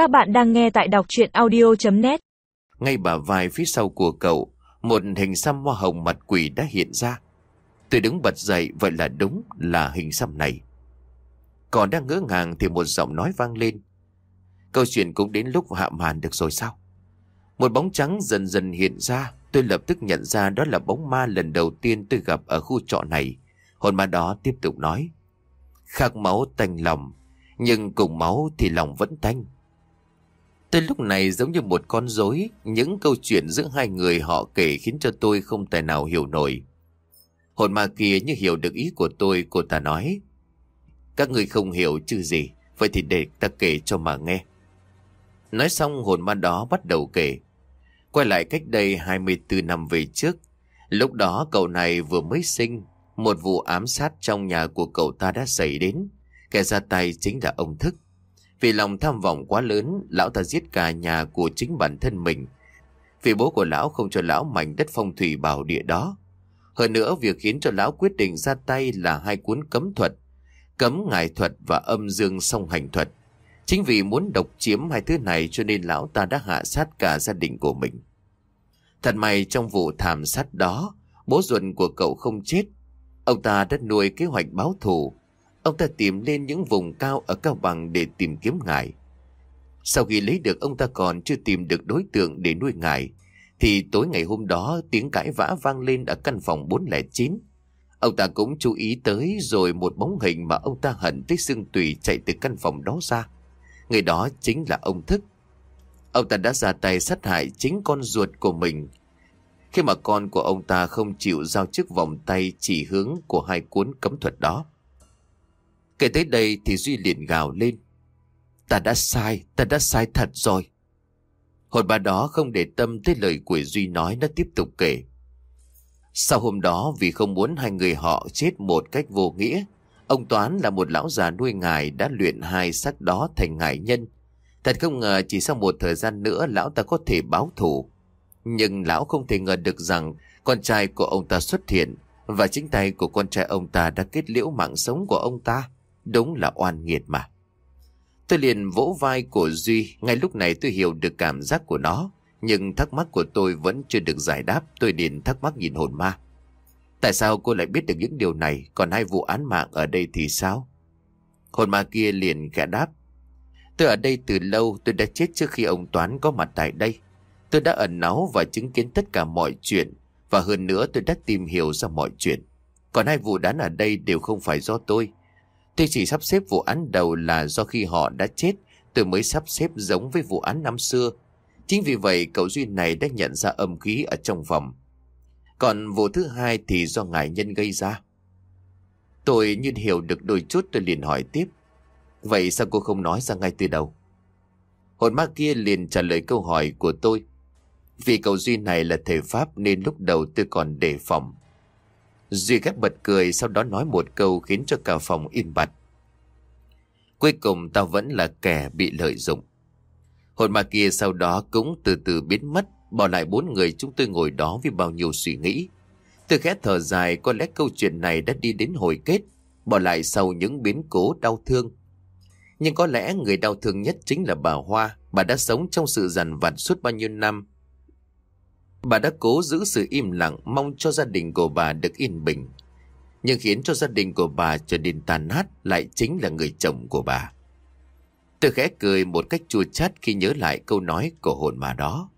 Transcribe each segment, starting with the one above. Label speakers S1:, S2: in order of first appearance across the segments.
S1: Các bạn đang nghe tại đọc chuyện audio.net
S2: Ngay bả vai phía sau của cậu, một hình xăm hoa hồng mặt quỷ đã hiện ra. Tôi đứng bật dậy, vậy là đúng là hình xăm này. Còn đang ngỡ ngàng thì một giọng nói vang lên. Câu chuyện cũng đến lúc hạ màn được rồi sao? Một bóng trắng dần dần hiện ra, tôi lập tức nhận ra đó là bóng ma lần đầu tiên tôi gặp ở khu trọ này. Hồn ma đó tiếp tục nói. Khạc máu tanh lòng, nhưng cùng máu thì lòng vẫn tanh. Tôi lúc này giống như một con rối, những câu chuyện giữa hai người họ kể khiến cho tôi không thể nào hiểu nổi. Hồn ma kia như hiểu được ý của tôi, cô ta nói. Các người không hiểu chứ gì, vậy thì để ta kể cho mà nghe. Nói xong hồn ma đó bắt đầu kể. Quay lại cách đây 24 năm về trước, lúc đó cậu này vừa mới sinh, một vụ ám sát trong nhà của cậu ta đã xảy đến. Kẻ ra tay chính là ông Thức. Vì lòng tham vọng quá lớn, lão ta giết cả nhà của chính bản thân mình. Vì bố của lão không cho lão mảnh đất phong thủy bảo địa đó. Hơn nữa, việc khiến cho lão quyết định ra tay là hai cuốn cấm thuật. Cấm ngài thuật và âm dương song hành thuật. Chính vì muốn độc chiếm hai thứ này cho nên lão ta đã hạ sát cả gia đình của mình. Thật may trong vụ thảm sát đó, bố ruột của cậu không chết. Ông ta đã nuôi kế hoạch báo thù. Ông ta tìm lên những vùng cao ở Cao Bằng để tìm kiếm ngài. Sau khi lấy được ông ta còn chưa tìm được đối tượng để nuôi ngài, thì tối ngày hôm đó tiếng cãi vã vang lên ở căn phòng 409. Ông ta cũng chú ý tới rồi một bóng hình mà ông ta hận tới xương tùy chạy từ căn phòng đó ra. Người đó chính là ông Thức. Ông ta đã ra tay sát hại chính con ruột của mình. Khi mà con của ông ta không chịu giao chiếc vòng tay chỉ hướng của hai cuốn cấm thuật đó. Kể tới đây thì Duy liền gào lên. Ta đã sai, ta đã sai thật rồi. Hồn bà đó không để tâm tới lời của Duy nói nó tiếp tục kể. Sau hôm đó vì không muốn hai người họ chết một cách vô nghĩa, ông Toán là một lão già nuôi ngài đã luyện hai sắc đó thành ngải nhân. Thật không ngờ chỉ sau một thời gian nữa lão ta có thể báo thù. Nhưng lão không thể ngờ được rằng con trai của ông ta xuất hiện và chính tay của con trai ông ta đã kết liễu mạng sống của ông ta. Đúng là oan nghiệt mà. Tôi liền vỗ vai của Duy, ngay lúc này tôi hiểu được cảm giác của nó. Nhưng thắc mắc của tôi vẫn chưa được giải đáp, tôi liền thắc mắc nhìn hồn ma. Tại sao cô lại biết được những điều này, còn hai vụ án mạng ở đây thì sao? Hồn ma kia liền khẽ đáp. Tôi ở đây từ lâu, tôi đã chết trước khi ông Toán có mặt tại đây. Tôi đã ẩn náu và chứng kiến tất cả mọi chuyện, và hơn nữa tôi đã tìm hiểu ra mọi chuyện. Còn hai vụ án ở đây đều không phải do tôi. Tôi chỉ sắp xếp vụ án đầu là do khi họ đã chết, tôi mới sắp xếp giống với vụ án năm xưa. Chính vì vậy cậu Duy này đã nhận ra âm khí ở trong phòng. Còn vụ thứ hai thì do ngài nhân gây ra. Tôi như hiểu được đôi chút tôi liền hỏi tiếp. Vậy sao cô không nói ra ngay từ đầu? Hồn ma kia liền trả lời câu hỏi của tôi. Vì cậu Duy này là thể pháp nên lúc đầu tôi còn đề phòng. Duy ghép bật cười sau đó nói một câu khiến cho cả phòng im bặt. Cuối cùng tao vẫn là kẻ bị lợi dụng. Hồn ma kia sau đó cũng từ từ biến mất, bỏ lại bốn người chúng tôi ngồi đó với bao nhiêu suy nghĩ. Từ khẽ thở dài có lẽ câu chuyện này đã đi đến hồi kết, bỏ lại sau những biến cố đau thương. Nhưng có lẽ người đau thương nhất chính là bà Hoa, bà đã sống trong sự dằn vặt suốt bao nhiêu năm. Bà đã cố giữ sự im lặng mong cho gia đình của bà được yên bình. Nhưng khiến cho gia đình của bà trở nên tàn nát lại chính là người chồng của bà. Tôi khẽ cười một cách chua chát khi nhớ lại câu nói của hồn mà đó.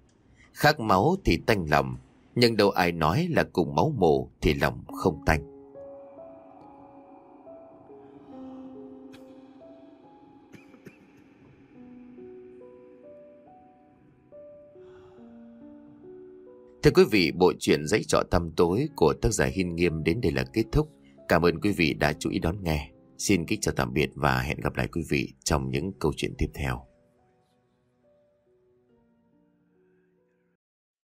S2: Khác máu thì tanh lòng, nhưng đâu ai nói là cùng máu mồ thì lòng không tanh. Thưa quý vị, bộ truyện giấy trọ tăm tối của tác giả Hiên Nghiêm đến đây là kết thúc. Cảm ơn quý vị đã chú ý đón nghe. Xin kính chào tạm biệt và hẹn gặp lại quý vị trong những câu chuyện tiếp theo.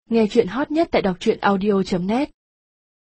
S1: Nghe chuyện hot nhất tại đọc truyện audio.net